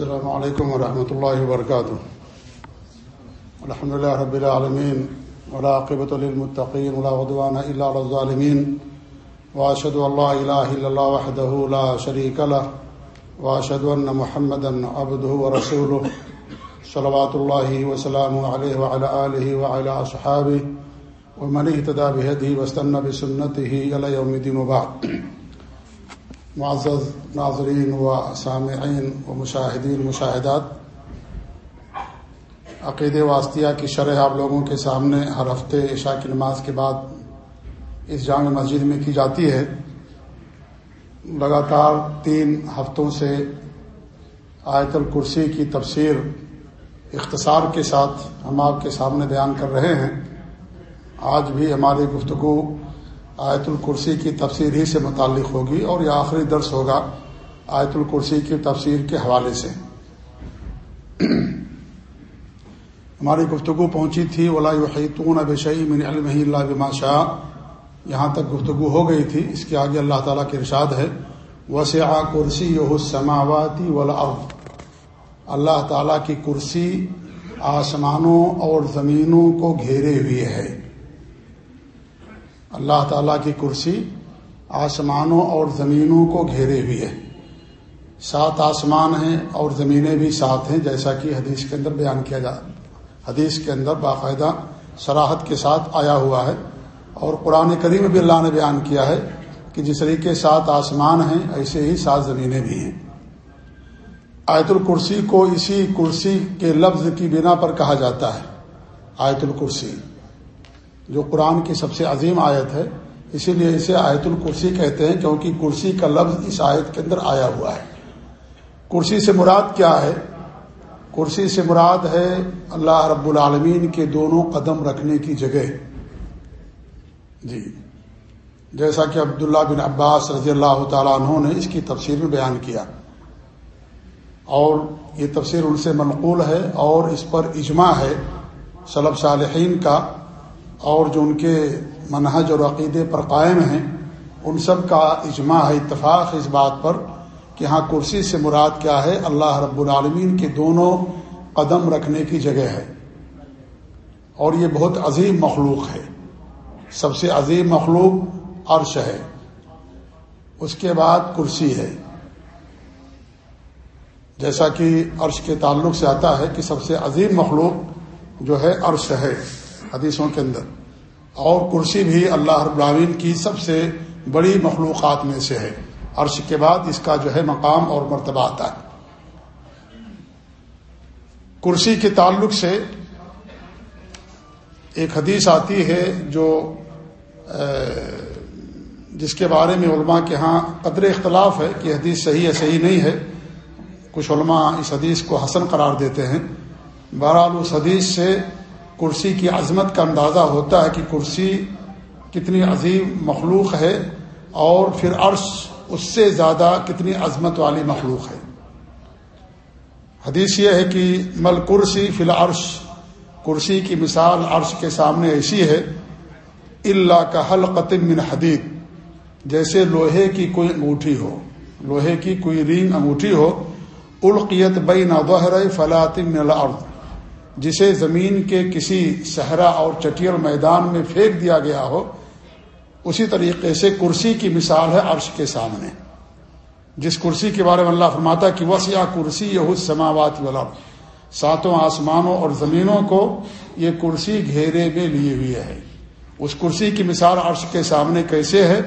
السلام علیکم ورحمۃ اللہ وبرکاتہ الحمد لله رب العالمين، ولا عقبة للمتقين، ولا عدوان إلا على الظالمين، وأشهد أن لا إله إلا الله وحده لا شريك له، وأشهد أن محمدا عبده ورسوله، صلوات الله وسلامه عليه وعلى آله وعلى أصحابه، ومن اهتدى بهديه واستنى بسنته إلى يوم الدين وبعد. معزز ناظرین و سامعین و مشاہدین، مشاہدات، عقید واسطیہ کی شرح آپ لوگوں کے سامنے ہر ہفتے عشاء کی نماز کے بعد اس جامع مسجد میں کی جاتی ہے۔ لگاتار تین ہفتوں سے آیت الکرسی کی تفسیر اختصار کے ساتھ ہم آپ کے سامنے بیان کر رہے ہیں۔ آج بھی ہماری گفتگو آیت الکرسی کی تفسیر ہی سے متعلق ہوگی اور یہ آخری درس ہوگا آیت الکرسی کی تفسیر کے حوالے سے۔ ہماری گفتگو پہنچی تھی ولاحیتون اب شعی من علم اللہ بما شاہ یہاں تک گفتگو ہو گئی تھی، اس کے آگے اللہ تعالیٰ کے ارشاد ہے۔ وسیع کرسی یہ سماواتی ولا اللہ تعالیٰ کی کرسی آسمانوں اور زمینوں کو گھیرے ہوئے ہے۔ اللہ تعالیٰ کی کرسی آسمانوں اور زمینوں کو گھیرے ہوئے ہے۔ سات آسمان ہیں اور زمینیں بھی سات ہیں، جیسا کہ حدیث کے اندر بیان کیا جا حدیث کے اندر باقاعدہ سراحت کے ساتھ آیا ہوا ہے۔ اور قرآن کریم بھی اللہ نے بیان کیا ہے کہ جس طریقے سات آسمان ہیں، ایسے ہی سات زمینیں بھی ہیں۔ آیت الکرسی کو اسی کرسی کے لفظ کی بنا پر کہا جاتا ہے۔ آیت الکرسی۔ جو قرآن کی سب سے عظیم آیت ہے، اسی لیے اسے آیت الکرسی کہتے ہیں کیونکہ کرسی کا لفظ اس آیت کے اندر آیا ہوا ہے۔ کرسی سے مراد کیا ہے؟ کرسی سے مراد ہے اللہ رب العالمین کے دونوں قدم رکھنے کی جگہ۔ جی۔ جیسا کہ عبداللہ بن عباس رضی اللہ تعالیٰ عنہ نے اس کی تفسیر میں بیان کیا۔ اور یہ تفسیر ان سے منقول ہے اور اس پر اجماع ہے صلب صالحین کا۔ اور جو ان کے منہج اور عقیدے پر قائم ہیں، ان سب کا اجماع ہے، اتفاق اس بات پر کہ ہاں کرسی سے مراد کیا ہے؟ اللہ رب العالمین کے دونوں قدم رکھنے کی جگہ ہے۔ اور یہ بہت عظیم مخلوق ہے۔ سب سے عظیم مخلوق عرش ہے۔ اس کے بعد کرسی ہے۔ جیسا کہ عرش کے تعلق سے آتا ہے کہ سب سے عظیم مخلوق جو ہے، عرش ہے۔ حدیثوں کے اندر۔ اور کرسی بھی اللہ رب العالمین کی سب سے بڑی مخلوقات میں سے ہے۔ عرش کے بعد اس کا جو ہے مقام اور مرتبہ آتا ہے۔ کرسی کے تعلق سے ایک حدیث آتی ہے جو جس کے بارے میں علماء کے ہاں قدر اختلاف ہے کہ حدیث صحیح ہے، صحیح نہیں ہے۔ کچھ علماء اس حدیث کو حسن قرار دیتے ہیں۔ بہرحال اس حدیث سے کرسی کی عظمت کا اندازہ ہوتا ہے کہ کرسی کتنی عظیم مخلوق ہے اور پھر عرش اس سے زیادہ کتنی عظمت والی مخلوق ہے۔ حدیث یہ ہے کہ مل کرسی فی العرش، کرسی کی مثال عرش کے سامنے ایسی ہے اللہ کا حل قطم من حدید، جیسے لوہے کی کوئی انگوٹھی ہو، لوہے کی کوئی رینگ انگوٹھی ہو، القیت بین ظہر فلاطم من الارض۔ جسے زمین کے کسی صحرا اور چٹیل میدان میں پھینک دیا گیا ہو، اسی طریقے سے کرسی کی مثال ہے عرش کے سامنے، جس کرسی کے بارے میں اللہ فرماتا کہ وسیع کرسی یہ سماوات والا ساتوں آسمانوں اور زمینوں کو یہ کرسی گھیرے میں لیے ہوئے ہے اس کرسی کی مثال عرش کے سامنے کیسے ہے؟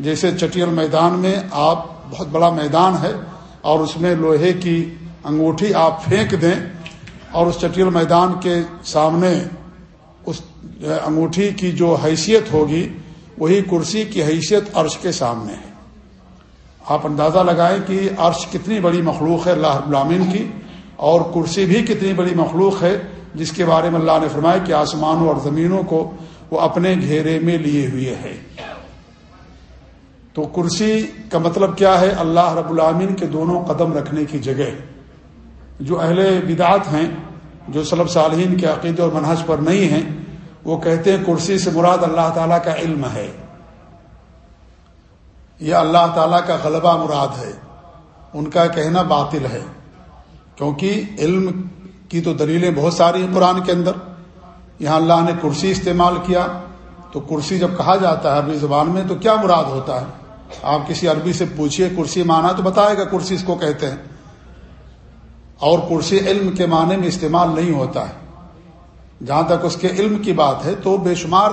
جیسے چٹیل میدان میں آپ، بہت بڑا میدان ہے اور اس میں لوہے کی انگوٹھی آپ پھینک دیں اور اس چٹیل میدان کے سامنے اس انگوٹھی کی جو حیثیت ہوگی، وہی کرسی کی حیثیت عرش کے سامنے ہے۔ آپ اندازہ لگائیں کہ عرش کتنی بڑی مخلوق ہے اللہ العامین کی، اور کرسی بھی کتنی بڑی مخلوق ہے، جس کے بارے میں اللہ نے فرمایا کہ آسمانوں اور زمینوں کو وہ اپنے گھیرے میں لیے ہوئے ہے تو کرسی کا مطلب کیا ہے؟ اللہ رب العامین کے دونوں قدم رکھنے کی جگہ۔ جو اہل بدعت ہیں، جو سلب صالحین کے عقیدے اور منحص پر نہیں ہیں، وہ کہتے ہیں کرسی سے مراد اللہ تعالیٰ کا علم ہے۔ یہ اللہ تعالیٰ کا غلبہ مراد ہے۔ ان کا کہنا باطل ہے۔ کیونکہ علم کی تو دلیلیں بہت ساری ہیں قرآن کے اندر۔ یہاں اللہ نے کرسی استعمال کیا، تو کرسی جب کہا جاتا ہے عربی زبان میں، تو کیا مراد ہوتا ہے؟ آپ کسی عربی سے پوچھیے کرسی مانا تو بتائے گا کرسی اس کو کہتے ہیں۔ اور کرسی علم کے معنی میں استعمال نہیں ہوتا ہے۔ جہاں تک اس کے علم کی بات ہے تو بے شمار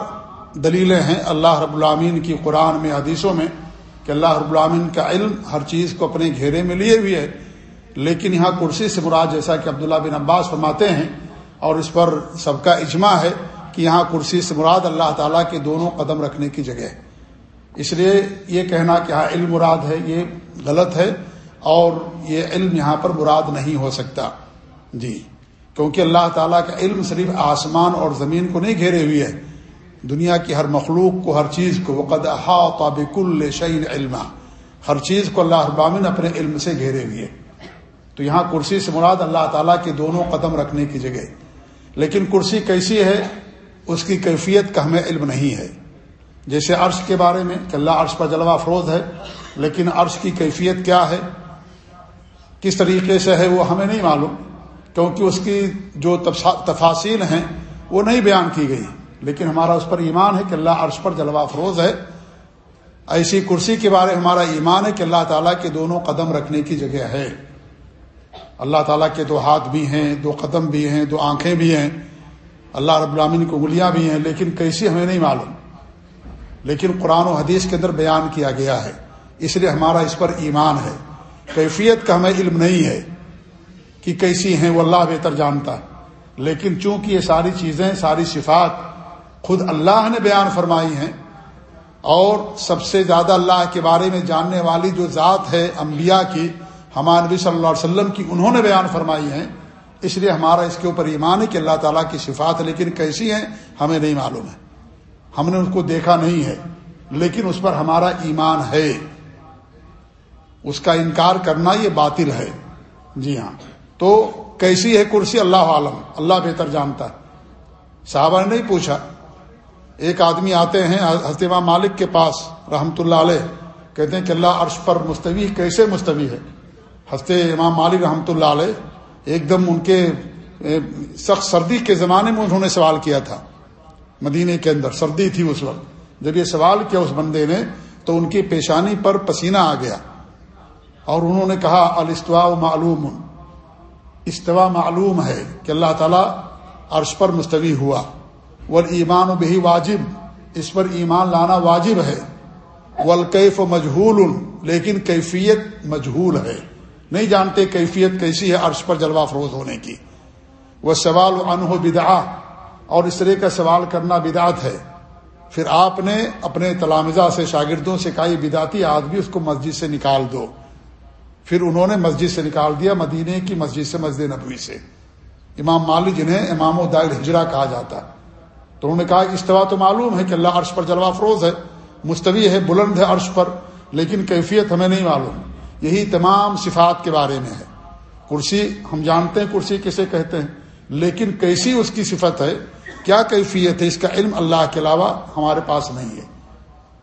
دلیلیں ہیں اللہ رب العامین کی قرآن میں، حدیثوں میں، کہ اللہ رب العامین کا علم ہر چیز کو اپنے گھیرے میں لیے ہوئے ہے۔ لیکن یہاں کرسی سے مراد جیسا کہ عبداللہ بن عباس فرماتے ہیں، اور اس پر سب کا اجماع ہے کہ یہاں کرسی سے مراد اللہ تعالیٰ کے دونوں قدم رکھنے کی جگہ ہے۔ اس لیے یہ کہنا کہ ہاں علم مراد ہے، یہ غلط ہے۔ اور یہ علم یہاں پر مراد نہیں ہو سکتا۔ جی کیونکہ اللہ تعالیٰ کا علم صرف آسمان اور زمین کو نہیں گھیرے ہوئی ہے۔ دنیا کی ہر مخلوق کو، ہر چیز کو، وقد احاطہ کل شعین علم ہر چیز کو اللہ ابامن اپنے علم سے گھیرے ہوئے تو یہاں کرسی سے مراد اللہ تعالیٰ کے دونوں قدم رکھنے کی جگہ۔ لیکن کرسی کیسی ہے؟ اس کی کیفیت کا ہمیں علم نہیں ہے۔ جیسے عرش کے بارے میں کہ اللہ عرش پر جلوہ افروز ہے، لیکن عرش کی کیفیت کیا ہے؟ کس طریقے سے ہے وہ ہمیں نہیں معلوم، کیونکہ اس کی جو تفاصیل ہیں، وہ نہیں بیان کی گئی۔ لیکن ہمارا اس پر ایمان ہے کہ اللہ عرش پر جلوہ افروز ہے۔ ایسی کرسی کے بارے میں ہمارا ایمان ہے کہ اللہ تعالیٰ کے دونوں قدم رکھنے کی جگہ ہے۔ اللہ تعالیٰ کے دو ہاتھ بھی ہیں، دو قدم بھی ہیں، دو آنکھیں بھی ہیں۔ اللہ رب العامن کی انگلیاں بھی ہیں، لیکن کیسی ہمیں نہیں معلوم۔ لیکن قرآن و حدیث کے اندر بیان کیا گیا ہے۔ اس لیے ہمارا اس پر ایمان ہے۔ کیفیت کا ہمیں علم نہیں ہے کہ کیسی ہیں، وہ اللہ بہتر جانتا ہے۔ لیکن چونکہ یہ ساری چیزیں، ساری صفات خود اللہ نے بیان فرمائی ہیں اور سب سے زیادہ اللہ کے بارے میں جاننے والی جو ذات ہے انبیاء کی، ہمارے نبی صلی اللہ علیہ وسلم کی، انہوں نے بیان فرمائی ہیں۔ اس لیے ہمارا اس کے اوپر ایمان ہے کہ اللہ تعالیٰ کی صفات لیکن کیسی ہیں، ہمیں نہیں معلوم ہے۔ ہم نے اس کو دیکھا نہیں ہے، لیکن اس پر ہمارا ایمان ہے۔ اس کا انکار کرنا یہ باطل ہے۔ جی ہاں۔ تو کیسی ہے کرسی؟ اللہ عالم۔ اللہ بہتر جانتا ہے۔ صحابہ نے نہیں پوچھا۔ ایک آدمی آتے ہیں حسمہ مالک کے پاس رحمت اللہ علیہ۔ کہتے ہیں کہ اللہ عرش پر مستوی، کیسے مستوی ہے؟ ہنستے امام مالک رحمۃ اللہ علیہ ایک دم ان کے سخت سردی کے زمانے میں انہوں نے سوال کیا تھا۔ مدینے کے اندر سردی تھی اس وقت۔ جب یہ سوال کیا اس بندے نے تو ان کی پیشانی پر پسینہ آ گیا۔ اور انہوں نے کہا، الاستواء معلوم. استوا معلوم ہے کہ اللہ تعالیٰ عرش پر مستوی ہوا۔ ول ایمان و بہی واجب۔ اس پر ایمان لانا واجب ہے۔ ولکیف و مجہول لیکن کیفیت مجہول ہے۔ نہیں جانتے کیفیت کیسی ہے عرش پر جلوہ فروز ہونے کی۔ وہ سوال و انہ اور اس طرح کا سوال کرنا بدعت ہے۔ پھر آپ نے اپنے تلامزہ سے، شاگردوں سے کہا، یہ بدعتی آدمی اس کو مسجد سے نکال دو۔ پھر انہوں نے مسجد سے نکال دیا، مدینے کی مسجد سے مسجد نبوی سے۔ امام مالک جنہیں امام و دائر ہجرا کہا جاتا۔ تو انہوں نے کہا کہ استوا تو معلوم ہے کہ اللہ عرش پر جلوہ فروز ہے، مستوی ہے، بلند ہے عرش پر، لیکن کیفیت ہمیں نہیں معلوم۔ یہی تمام صفات کے بارے میں ہے۔ کرسی، ہم جانتے ہیں کرسی کسے کہتے ہیں، لیکن کیسی اس کی صفت ہے؟ کیا کیفیت ہے؟ اس کا علم اللہ کے علاوہ ہمارے پاس نہیں ہے۔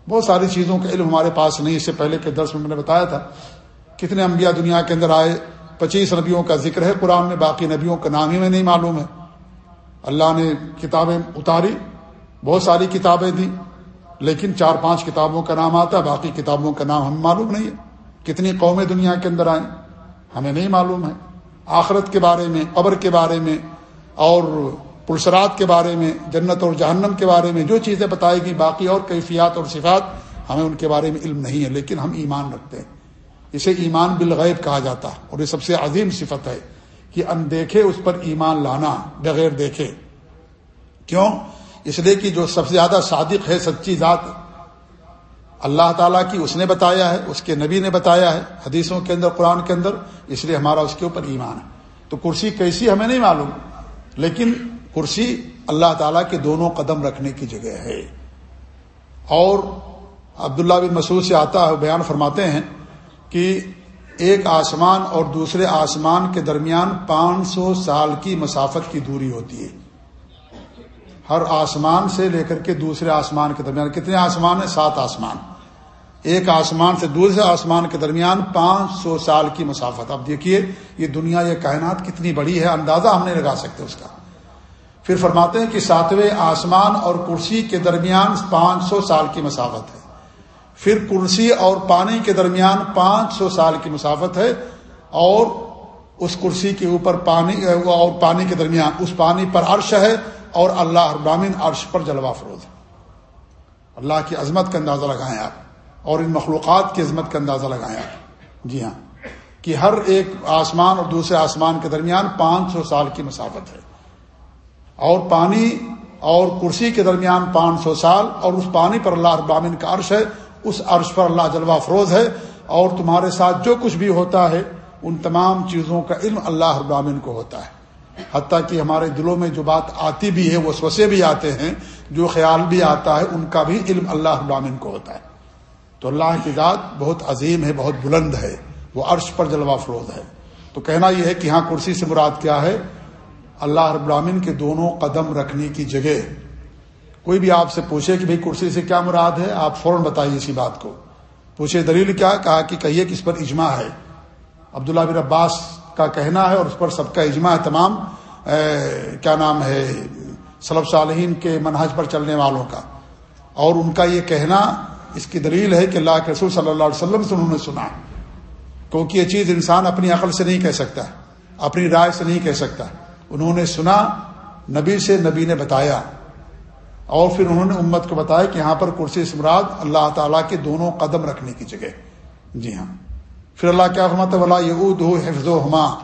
بہت ساری چیزوں کا علم ہمارے پاس نہیں، اس سے پہلے کے درس میں میں نے بتایا تھا۔ کتنے انبیاء دنیا کے اندر آئے، پچیس نبیوں کا ذکر ہے قرآن میں، باقی نبیوں کا نام ہی میں نہیں معلوم ہے۔ اللہ نے کتابیں اتاری، بہت ساری کتابیں دی لیکن چار پانچ کتابوں کا نام آتا، باقی کتابوں کا نام ہمیں معلوم نہیں ہے۔ کتنی قومیں دنیا کے اندر آئیں، ہمیں نہیں معلوم ہے۔ آخرت کے بارے میں، قبر کے بارے میں، اور پرسرات کے بارے میں، جنت اور جہنم کے بارے میں جو چیزیں بتائے گی، باقی اور کیفیات اور صفات، ہمیں ان کے بارے میں علم نہیں ہے، لیکن ہم ایمان رکھتے ہیں۔ اسے ایمان بالغیب کہا جاتا اور یہ سب سے عظیم صفت ہے کہ اندیکھے اس پر ایمان لانا بغیر دیکھے۔ کیوں؟ اس لیے کہ جو سب سے زیادہ صادق ہے سچی ذات، اللہ تعالیٰ کی اس نے بتایا ہے، اس کے نبی نے بتایا ہے، حدیثوں کے اندر، قرآن کے اندر، اس لیے ہمارا اس کے اوپر ایمان ہے۔ تو کرسی کیسی ہمیں نہیں معلوم، لیکن کرسی اللہ تعالیٰ کے دونوں قدم رکھنے کی جگہ ہے۔ اور عبداللہ بن مسعود سے آتا ہے، بیان فرماتے ہیں کہ ایک آسمان اور دوسرے آسمان کے درمیان پانچ سو سال کی مسافت کی دوری ہوتی ہے۔ ہر آسمان سے لے کر کے دوسرے آسمان کے درمیان، کتنے آسمان ہیں؟ سات آسمان۔ ایک آسمان سے دوسرے آسمان کے درمیان پانچ سو سال کی مسافت۔ اب دیکھیے، یہ دنیا، یہ کائنات کتنی بڑی ہے، اندازہ ہم نہیں لگا سکتے اس کا۔ پھر فرماتے ہیں کہ ساتویں آسمان اور کرسی کے درمیان پانچ سو سال کی مسافت ہے۔ پھر کرسی اور پانی کے درمیان پانچ سو سال کی مسافت ہے اور اس کرسی کے اوپر پانی، اور پانی کے درمیان اس پانی پر عرش ہے اور اللہ ابامین عرش پر جلوہ فروز ہے۔ اللہ کی عظمت کا اندازہ لگائیں آپ اور ان مخلوقات کی عظمت کا اندازہ لگائیں آپ۔ جی ہاں۔ کہ ہر ایک آسمان اور دوسرے آسمان کے درمیان پانچ سو سال کی مسافت ہے۔ اور پانی اور کرسی کے درمیان پانچ سو سال اور اس پانی پر اللہ ابامین کا عرش ہے اس عرش پر اللہ جلوہ فروز ہے اور تمہارے ساتھ جو کچھ بھی ہوتا ہے، ان تمام چیزوں کا علم اللہ ابامن کو ہوتا ہے۔ حتیٰ کہ ہمارے دلوں میں جو بات آتی بھی ہے وہ سوسے بھی آتے ہیں، جو خیال بھی آتا ہے، ان کا بھی علم اللہ ابامن کو ہوتا ہے۔ تو اللہ کی ذات بہت عظیم ہے، بہت بلند ہے۔ وہ عرش پر جلوہ فروز ہے۔ تو کہنا یہ ہے کہ ہاں کرسی سے مراد کیا ہے؟ اللہ رب کے دونوں قدم رکھنے کی جگہ۔ کوئی بھی آپ سے پوچھے کہ بھئی کرسی سے کیا مراد ہے، آپ فوراً بتائیے اسی بات کو۔ پوچھے دلیل کیا، کہا کہ کہیے کہ اس پر اجماع ہے۔ عبداللہ بن عباس کا کہنا ہے اور اس پر سب کا اجماع ہے تمام۔ کیا نام ہے صلب صالحین کے منہج پر چلنے والوں کا۔ اور ان کا یہ کہنا، اس کی دلیل ہے کہ اللہ کے رسول صلی اللہ علیہ وسلم سے انہوں نے سنا کیونکہ یہ چیز انسان اپنی عقل سے نہیں کہہ سکتا، اپنی رائے سے نہیں کہہ سکتا۔ انہوں نے سنا، نبی سے نبی نے بتایا۔ اور پھر انہوں نے امت کو بتایا کہ یہاں پر کرسی اسمراد اللہ تعالیٰ کے دونوں قدم رکھنے کی جگہ۔ جی ہاں۔ پھر اللہ کیا فرماتا ولا یہود ہو حفظ و ہما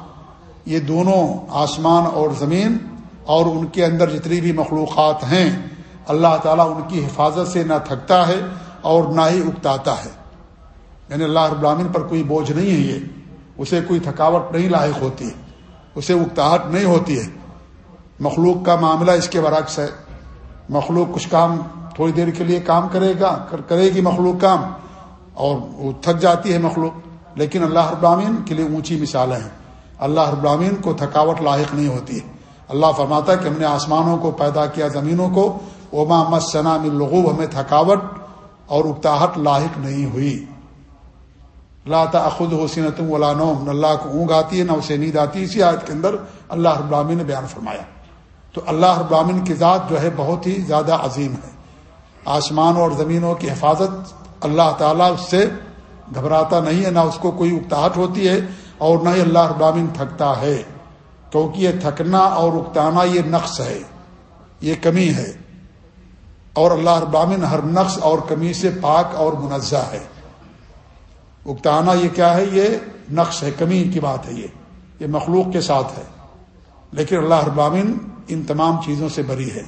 یہ دونوں آسمان اور زمین اور ان کے اندر جتنی بھی مخلوقات ہیں، اللہ تعالیٰ ان کی حفاظت سے نہ تھکتا ہے اور نہ ہی اکتاتا ہے۔ یعنی اللہ رب العالمین پر کوئی بوجھ نہیں ہے یہ۔ اسے کوئی تھکاوٹ نہیں لاحق ہوتی۔ اسے اکتاہٹ نہیں ہوتی ہے۔ مخلوق کا معاملہ اس کے برعکس ہے۔ مخلوق کچھ کام تھوڑی دیر کے لیے کام کرے گا کرے گی مخلوق کام، اور وہ تھک جاتی ہے مخلوق، لیکن اللہ ابراہین کے لیے اونچی مثالیں ہیں۔ اللہ ابراہین کو تھکاوٹ لاحق نہیں ہوتی ہے۔ اللہ فرماتا ہے کہ ہم نے آسمانوں کو پیدا کیا، زمینوں کو اوما مسنا ملغوب ہمیں تھکاوٹ اور اکتاہٹ لاحق نہیں ہوئی۔ اللہ تعخد حسین تم نہ اللہ کو اونگ آتی ہے، نہ اسے نیند آتی۔ اسی آیت کے اندر اللہ ابراہین نے بیان فرمایا۔ تو اللہ ابراہین کی ذات جو ہے بہت ہی زیادہ عظیم ہے۔ آسمانوں اور زمینوں کی حفاظت اللہ تعالیٰ اس سے گھبراتا نہیں ہے، نہ اس کو کوئی اکتاہٹ ہوتی ہے اور نہ ہی اللہ ابراہین تھکتا ہے۔ کیونکہ یہ تھکنا اور اکتانا یہ نقص ہے، یہ کمی ہے۔ اور اللہ ابراہین ہر نقص اور کمی سے پاک اور منزہ ہے۔ اکتانا یہ کیا ہے؟ یہ نقص ہے، کمی کی بات ہے یہ۔ یہ مخلوق کے ساتھ ہے۔ لیکن اللہ ابراہین ان تمام چیزوں سے بری ہے۔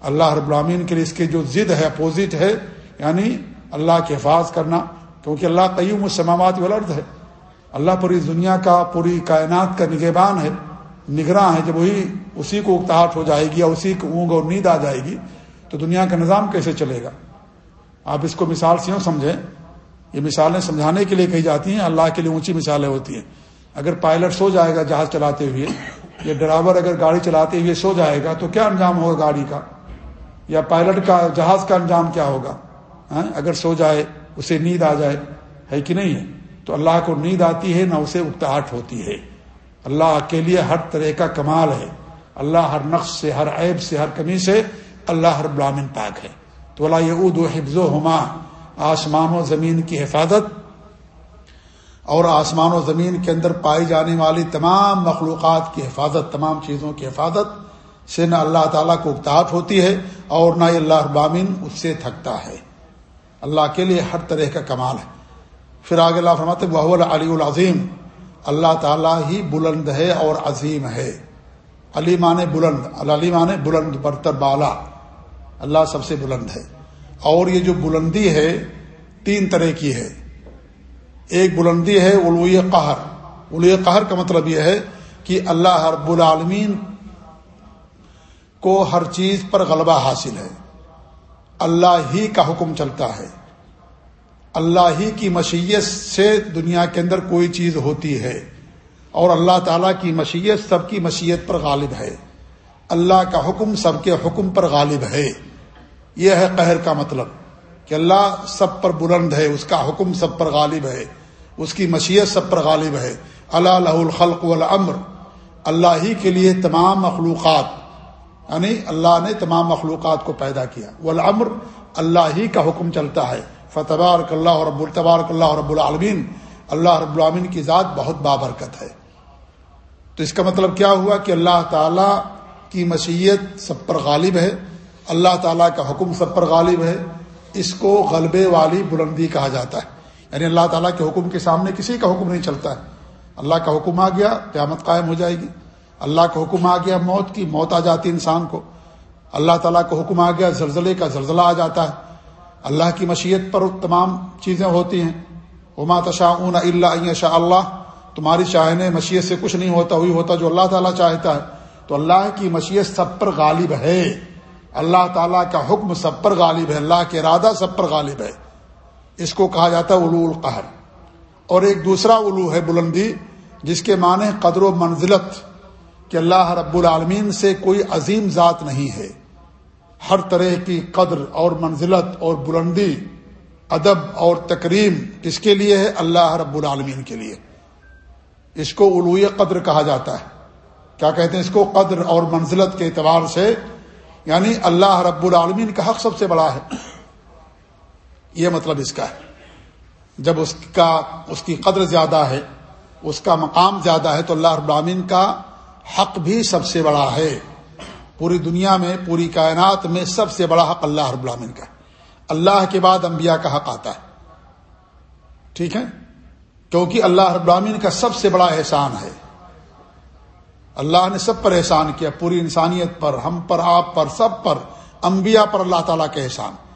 اللہ رب العامین کے لیے اس کے جو ضد ہے اپوزٹ ہے یعنی اللہ کے حفاظ کرنا، کیونکہ اللہ قیوم السماوات والارض ہے۔ اللہ پوری دنیا کا، پوری کائنات کا نگہبان ہے۔ نگراں ہے جب وہی اسی کو اکتاہٹ ہو جائے گی یا اسی کو اونگ اور نیند آ جائے گی، تو دنیا کا نظام کیسے چلے گا؟ آپ اس کو مثال سے یوں سمجھیں۔ یہ مثالیں سمجھانے کے لیے کہی جاتی ہیں، اللہ کے لیے اونچی مثالیں ہوتی ہیں۔ اگر پائلٹ سو جائے گا جہاز چلاتے ہوئے یا ڈرائیور اگر گاڑی چلاتے ہوئے سو جائے گا تو کیا انجام ہوگا گاڑی کا؟ یا پائلٹ کا جہاز کا انجام کیا ہوگا؟ ہاں، اگر سو جائے، اسے نیند آ جائے، ہے کہ نہیں ہے؟ تو اللہ کو نیند آتی ہے، نہ اسے اکتاہٹ ہوتی ہے۔ اللہ کے لیے ہر طرح کا کمال ہے۔ اللہ ہر نقص سے، ہر عیب سے، ہر کمی سے اللہ ہر بلامن پاک ہے۔ تو اللہ یہ اد و حفظ و ہما آسمان و زمین کی حفاظت اور آسمان و زمین کے اندر پائی جانے والی تمام مخلوقات کی حفاظت، تمام چیزوں کی حفاظت سے نہ اللہ تعالیٰ کو اکتاٹ ہوتی ہے اور نہ اللہ ابامین اس سے تھکتا ہے۔ اللہ کے لیے ہر طرح کا کمال ہے۔ پھر آگے اللہ فرماتے وہ علی العظیم اللہ تعالیٰ ہی بلند ہے اور عظیم ہے۔ علی مان بلند، علی مان بلند برتر بالا۔ اللہ سب سے بلند ہے۔ اور یہ جو بلندی ہے، تین طرح کی ہے۔ ایک بلندی ہے علوی قہر. علوی قہر کا مطلب یہ ہے کہ اللہ رب العالمین کو ہر چیز پر غلبہ حاصل ہے۔ اللہ ہی کا حکم چلتا ہے۔ اللہ ہی کی مشیت سے دنیا کے اندر کوئی چیز ہوتی ہے۔ اور اللہ تعالیٰ کی مشیت سب کی مشیت پر غالب ہے۔ اللہ کا حکم سب کے حکم پر غالب ہے۔ یہ ہے قہر کا مطلب کہ اللہ سب پر بلند ہے، اس کا حکم سب پر غالب ہے۔ اس کی مشیت سب پر غالب ہے. اللہ لہ الخلق والامر. اللہ ہی کے لیے تمام مخلوقات. یعنی اللہ نے تمام مخلوقات کو پیدا کیا. والامر اللہ ہی کا حکم چلتا ہے. فتبارک اللہ رب التبارک اللہ رب العالمین. اللہ رب العالمین کی ذات بہت بابرکت ہے. تو اس کا مطلب کیا ہوا کہ اللہ تعالیٰ کی مشیت سب پر غالب ہے. اللہ تعالیٰ کا حکم سب پر غالب ہے. اس کو غلبے والی بلندی کہا جاتا ہے. یعنی اللہ تعالیٰ کے حکم کے سامنے کسی کا حکم نہیں چلتا ہے۔ اللہ کا حکم آ گیا، قیامت قائم ہو جائے گی۔ اللہ کا حکم آ گیا موت کی، موت آ جاتی انسان کو۔ اللہ تعالیٰ کا حکم آ گیا، زلزلے کا زلزلہ آ جاتا ہے۔ اللہ کی مشیت پر تمام چیزیں ہوتی ہیں۔ عما تشاء اللہ شاء اللہ۔ تمہاری چاہنے مشیت سے کچھ نہیں ہوتا، وہی ہوتا جو اللہ تعالیٰ چاہتا ہے۔ تو اللہ کی مشیت سب پر غالب ہے۔ اللہ تعالیٰ کا حکم سب پر غالب ہے، اللہ کے ارادہ سب پر غالب ہے۔ اس کو کہا جاتا ہے علو القہر۔ اور ایک دوسرا علو ہے بلندی، جس کے معنی قدر و منزلت، کہ اللہ رب العالمین سے کوئی عظیم ذات نہیں ہے۔ ہر طرح کی قدر اور منزلت اور بلندی، ادب اور تکریم کس کے لیے ہے؟ اللہ رب العالمین کے لیے۔ اس کو علوی قدر کہا جاتا ہے۔ کیا کہتے ہیں اس کو؟ قدر اور منزلت کے اعتبار سے یعنی اللہ رب العالمین کا حق سب سے بڑا ہے۔ یہ مطلب اس کا ہے۔ جب اس کا، اس کی قدر زیادہ ہے، اس کا مقام زیادہ ہے تو اللہ رب العالمین کا حق بھی سب سے بڑا ہے۔ پوری دنیا میں، پوری کائنات میں سب سے بڑا حق اللہ رب العالمین کا اللہ کے بعد انبیاء کا حق آتا ہے۔ ٹھیک ہے؟ کیونکہ اللہ رب العالمین کا سب سے بڑا احسان ہے۔ اللہ نے سب پر احسان کیا، پوری انسانیت پر، ہم پر، آپ پر، سب پر، انبیاء پر اللہ تعالیٰ کا احسان۔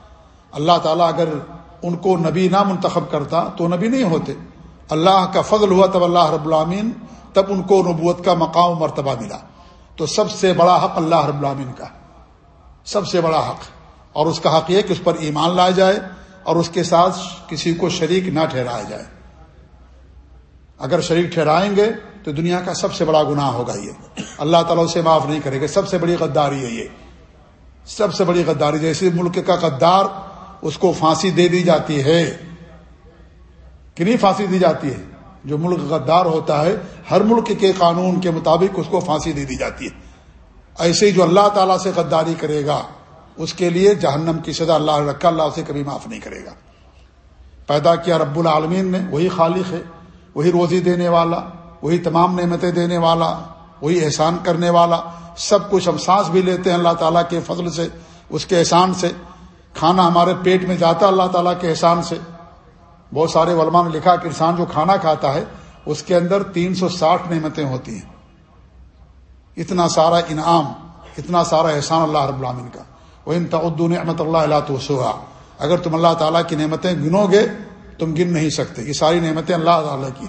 اللہ تعالیٰ اگر ان کو نبی نہ منتخب کرتا تو نبی نہیں ہوتے۔ اللہ کا فضل ہوا تب اللہ رب العامین تب ان کو نبوت کا مقام و مرتبہ ملا۔ تو سب سے بڑا حق اللہ رب العامین کا۔ سب سے بڑا حق۔ اور اس کا حق یہ کہ اس پر ایمان لایا جائے اور اس کے ساتھ کسی کو شریک نہ ٹھہرایا جائے۔ اگر شریک ٹھہرائیں گے تو دنیا کا سب سے بڑا گناہ ہوگا یہ۔ اللہ تعالیٰ اسے معاف نہیں کرے گا۔ سب سے بڑی غداری ہے یہ۔ سب سے بڑی غداری جیسے ملک کا غدار اس کو پھانسی دے دی جاتی ہے۔ کہ نہیں پھانسی دی جاتی ہے؟ جو ملک غدار ہوتا ہے، ہر ملک کے قانون کے مطابق اس کو پھانسی دے دی جاتی ہے۔ ایسے ہی جو اللہ تعالیٰ سے غداری کرے گا، اس کے لیے جہنم کی سزا اللہ رکھا اللہ اسے کبھی معاف نہیں کرے گا۔ پیدا کیا رب العالمین نے؟ وہی خالق ہے، وہی روزی دینے والا، وہی تمام نعمتیں دینے والا، وہی احسان کرنے والا۔ سب کچھ ہم سانس بھی لیتے ہیں اللہ تعالیٰ کے فضل سے، اس کے احسان سے۔ کھانا ہمارے پیٹ میں جاتا اللہ تعالیٰ کے احسان سے۔ بہت سارے علماء نے لکھا کہ انسان جو کھانا کھاتا ہے، اس کے اندر تین سو ساٹھ نعمتیں ہوتی ہیں۔ اتنا سارا انعام، اتنا سارا احسان اللہ رب العامن کا۔ وہ ان تعدو نعمت اللہ اللہ تو اگر تم اللہ تعالیٰ کی نعمتیں گنو گے، تم گن نہیں سکتے۔ یہ ساری نعمتیں اللہ تعالیٰ کی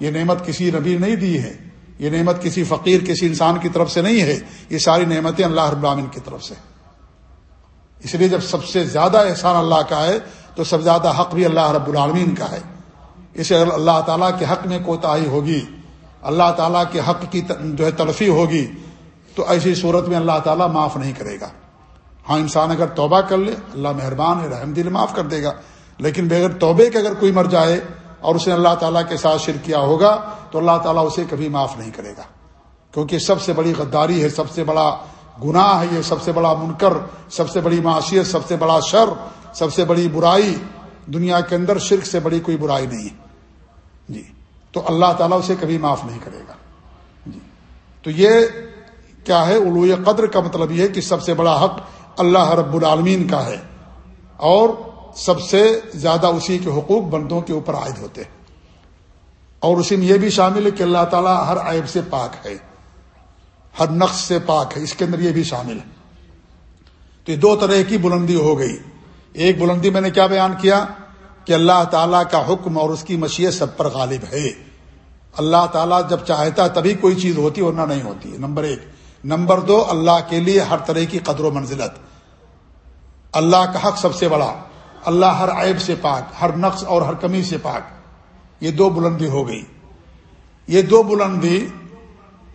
یہ نعمت کسی نبی نہیں دی ہے۔ یہ نعمت کسی فقیر، کسی انسان کی طرف سے نہیں ہے۔ یہ ساری نعمتیں اللہ رب العالمین کی طرف سے۔ اس لیے جب سب سے زیادہ احسان اللہ کا ہے، تو سب سے زیادہ حق بھی اللہ رب العالمین کا ہے۔ اسے اگر اللہ تعالیٰ کے حق میں کوتاہی ہوگی، اللہ تعالیٰ کے حق کی جو ہے تلفی ہوگی، تو ایسی صورت میں اللہ تعالیٰ معاف نہیں کرے گا۔ ہاں انسان اگر توبہ کر لے، اللہ مہربان ہے، رحم دل معاف کر دے گا۔ لیکن بغیر توبے کے اگر کوئی مر جائے اور اسے اللہ تعالیٰ کے ساتھ شرک کیا ہوگا، تو اللہ تعالیٰ اسے کبھی معاف نہیں کرے گا۔ کیونکہ سب سے بڑی غداری ہے، سب سے بڑا گناہ ہے یہ سب سے بڑا منکر، سب سے بڑی معاشیت سب سے بڑا شر، سب سے بڑی برائی، دنیا کے اندر شرک سے بڑی کوئی برائی نہیں ہے۔ جی تو اللہ تعالیٰ اسے کبھی معاف نہیں کرے گا۔ جی تو یہ کیا ہے؟ علو قدر کا مطلب یہ ہے کہ سب سے بڑا حق اللہ رب العالمین کا ہے اور سب سے زیادہ اسی کے حقوق بندوں کے اوپر عائد ہوتے ہیں۔ اور اسی میں یہ بھی شامل ہے کہ اللہ تعالیٰ ہر عیب سے پاک ہے۔ ہر نقص سے پاک ہے، اس کے اندر یہ بھی شامل ہے۔ تو یہ دو طرح کی بلندی ہو گئی۔ ایک بلندی میں نے کیا بیان کیا؟ کہ اللہ تعالیٰ کا حکم اور اس کی مشیت سب پر غالب ہے۔ اللہ تعالیٰ جب چاہتا تبھی کوئی چیز ہوتی ورنہ نہیں ہوتی۔ نمبر ایک۔ نمبر دو، اللہ کے لیے ہر طرح کی قدر و منزلت۔ اللہ کا حق سب سے بڑا۔ اللہ ہر عیب سے پاک، ہر نقص اور ہر کمی سے پاک۔ یہ دو بلندی ہو گئی۔ یہ دو بلندی